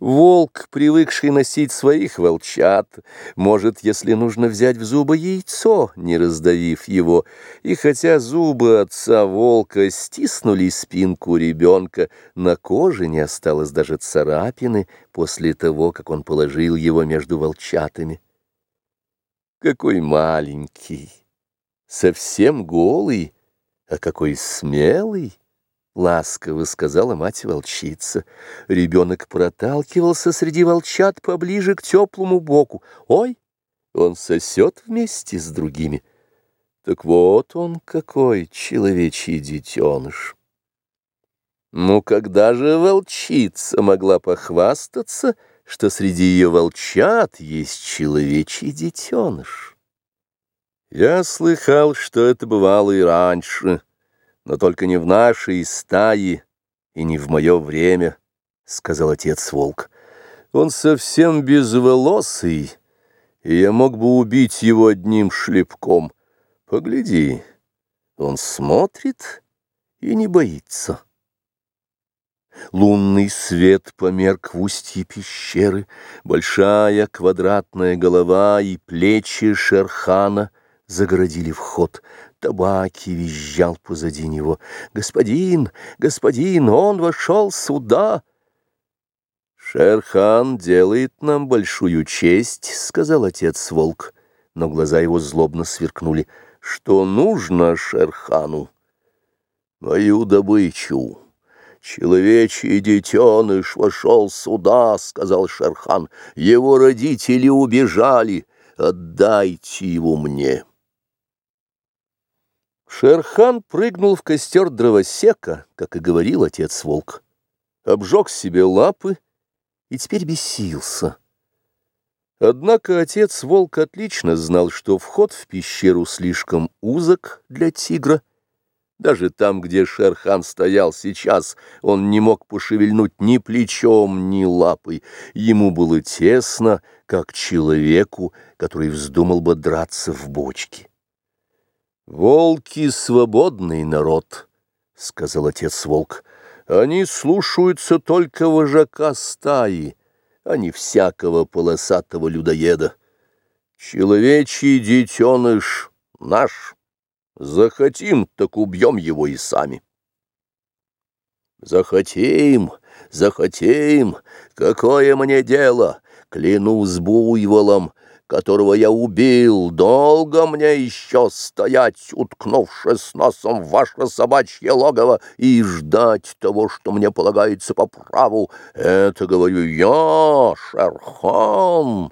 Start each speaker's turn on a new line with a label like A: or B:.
A: Волк, привыкший носить своих волчат, может, если нужно взять в зубы яйцо, не раздавив его, и хотя зубы отца волка стиснули спинку ребенка, на коже не осталось даже царапины после того, как он положил его между волчатами. Какой маленький, совсем голый, а какой смелый! — ласково сказала мать-волчица. Ребенок проталкивался среди волчат поближе к теплому боку. Ой, он сосет вместе с другими. Так вот он какой человечий детеныш. Ну, когда же волчица могла похвастаться, что среди ее волчат есть человечий детеныш? Я слыхал, что это бывало и раньше, — но только не в нашей стае и не в мое время, — сказал отец волк. Он совсем безволосый, и я мог бы убить его одним шлепком. Погляди, он смотрит и не боится. Лунный свет померк в устье пещеры, большая квадратная голова и плечи Шерхана загородили вход. Табаки визжал позади него. «Господин, господин, он вошел сюда!» «Шерхан делает нам большую честь», — сказал отец волк, но глаза его злобно сверкнули. «Что нужно Шерхану?» «Мою добычу». «Человечий детеныш вошел сюда», — сказал Шерхан. «Его родители убежали. Отдайте его мне». Шерхан прыгнул в костер дровосека, как и говорил отец волк, обжег себе лапы и теперь бесился. Однако отец волк отлично знал, что вход в пещеру слишком узок для тигра. Даже там, где Шерхан стоял сейчас, он не мог пошевельнуть ни плечом, ни лапой. Ему было тесно, как человеку, который вздумал бы драться в бочке. «Волки — свободный народ», — сказал отец волк. «Они слушаются только вожака стаи, а не всякого полосатого людоеда. Человечий детеныш наш. Захотим, так убьем его и сами». «Захотим, захотим, какое мне дело, клянусь буйволом» которого я убил, долго мне еще стоять, уткнувшись носом в ваше собачье логово, и ждать того, что мне полагается по праву. Это говорю я, Шерхан,